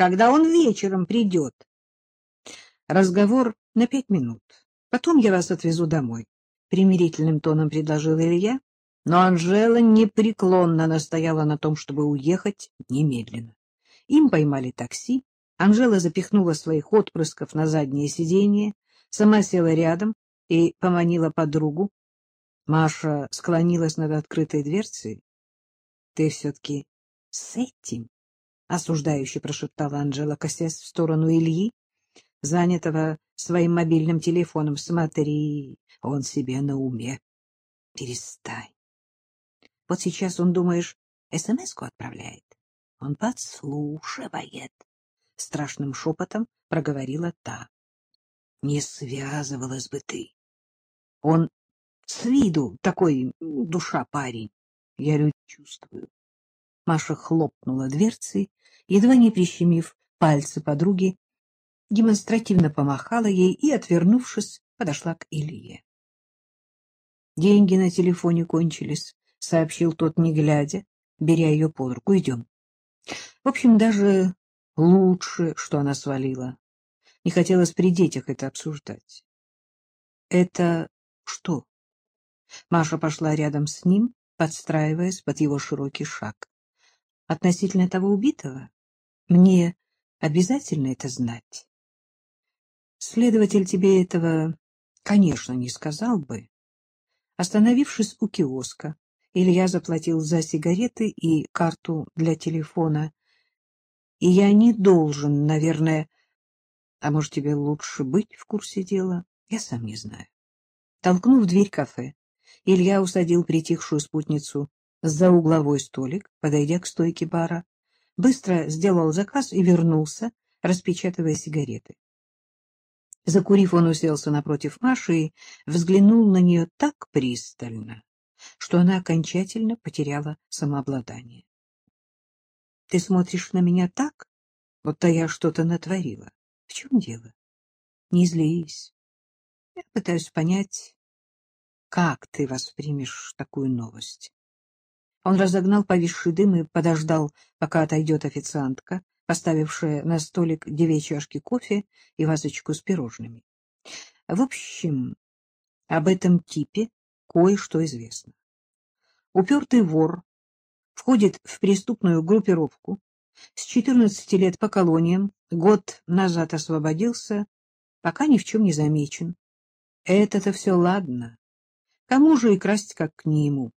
когда он вечером придет. Разговор на пять минут. Потом я вас отвезу домой, — примирительным тоном предложил Илья, но Анжела непреклонно настояла на том, чтобы уехать немедленно. Им поймали такси, Анжела запихнула своих отпрысков на заднее сиденье, сама села рядом и поманила подругу. Маша склонилась над открытой дверцей. — Ты все-таки с этим? — осуждающе прошептала Анжела, косясь в сторону Ильи, занятого своим мобильным телефоном. — Смотри, он себе на уме. Перестань. Вот сейчас он, думаешь, СМС-ку отправляет? Он подслушивает. Страшным шепотом проговорила та. Не связывалась бы ты. Он с виду такой душа парень. Я люди чувствую. Маша хлопнула дверцей, едва не прищемив пальцы подруги, демонстративно помахала ей и, отвернувшись, подошла к Илье. Деньги на телефоне кончились, — сообщил тот, не глядя, беря ее под руку. — Идем. В общем, даже лучше, что она свалила. Не хотелось при детях это обсуждать. — Это что? Маша пошла рядом с ним, подстраиваясь под его широкий шаг. — Относительно того убитого? Мне обязательно это знать? Следователь тебе этого, конечно, не сказал бы. Остановившись у киоска, Илья заплатил за сигареты и карту для телефона. И я не должен, наверное... А может, тебе лучше быть в курсе дела? Я сам не знаю. Толкнув дверь кафе, Илья усадил притихшую спутницу за угловой столик, подойдя к стойке бара, быстро сделал заказ и вернулся, распечатывая сигареты. Закурив, он уселся напротив Маши и взглянул на нее так пристально, что она окончательно потеряла самообладание. — Ты смотришь на меня так, будто я что-то натворила. В чем дело? Не злись. Я пытаюсь понять, как ты воспримешь такую новость. Он разогнал повисший дым и подождал, пока отойдет официантка, поставившая на столик две чашки кофе и вазочку с пирожными. В общем, об этом типе кое-что известно. Упертый вор входит в преступную группировку, с 14 лет по колониям, год назад освободился, пока ни в чем не замечен. Это-то все ладно. Кому же и красть, как к нему?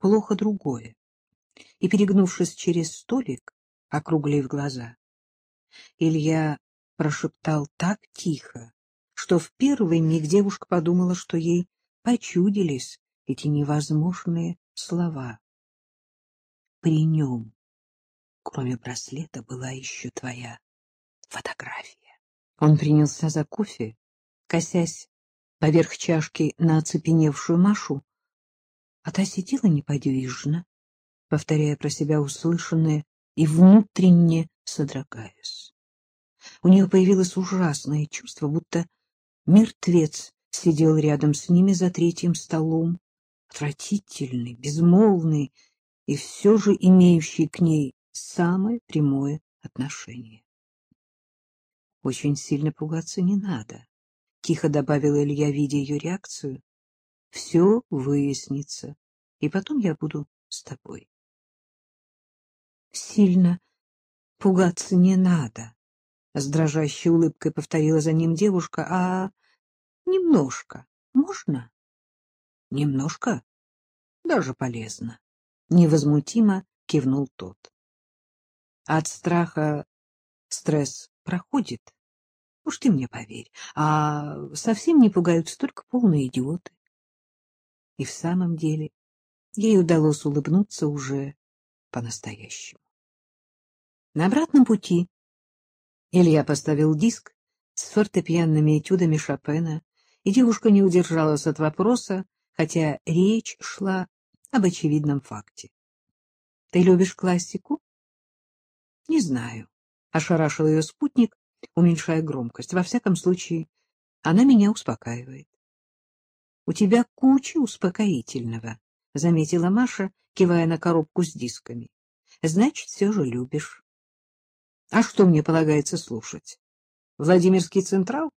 Плохо другое. И, перегнувшись через столик, округлив глаза, Илья прошептал так тихо, что в первый миг девушка подумала, что ей почудились эти невозможные слова. При нем, кроме браслета, была еще твоя фотография. Он принялся за кофе, косясь поверх чашки на оцепеневшую Машу, а та сидела неподвижно, повторяя про себя услышанное и внутренне содрогаясь. У нее появилось ужасное чувство, будто мертвец сидел рядом с ними за третьим столом, отвратительный, безмолвный и все же имеющий к ней самое прямое отношение. Очень сильно пугаться не надо, — тихо добавил Илья, видя ее реакцию. — Все выяснится, и потом я буду с тобой. — Сильно пугаться не надо, — с дрожащей улыбкой повторила за ним девушка. — А немножко можно? — Немножко? Даже полезно. Невозмутимо кивнул тот. От страха стресс проходит. Уж ты мне поверь. А совсем не пугаются только полные идиоты. И в самом деле ей удалось улыбнуться уже по-настоящему. На обратном пути Илья поставил диск с фортепианными этюдами Шопена, и девушка не удержалась от вопроса, хотя речь шла об очевидном факте. — Ты любишь классику? — Не знаю, — ошарашил ее спутник, уменьшая громкость. Во всяком случае, она меня успокаивает. — У тебя куча успокоительного, — заметила Маша, кивая на коробку с дисками. — Значит, все же любишь. А что мне полагается слушать? Владимирский Централ?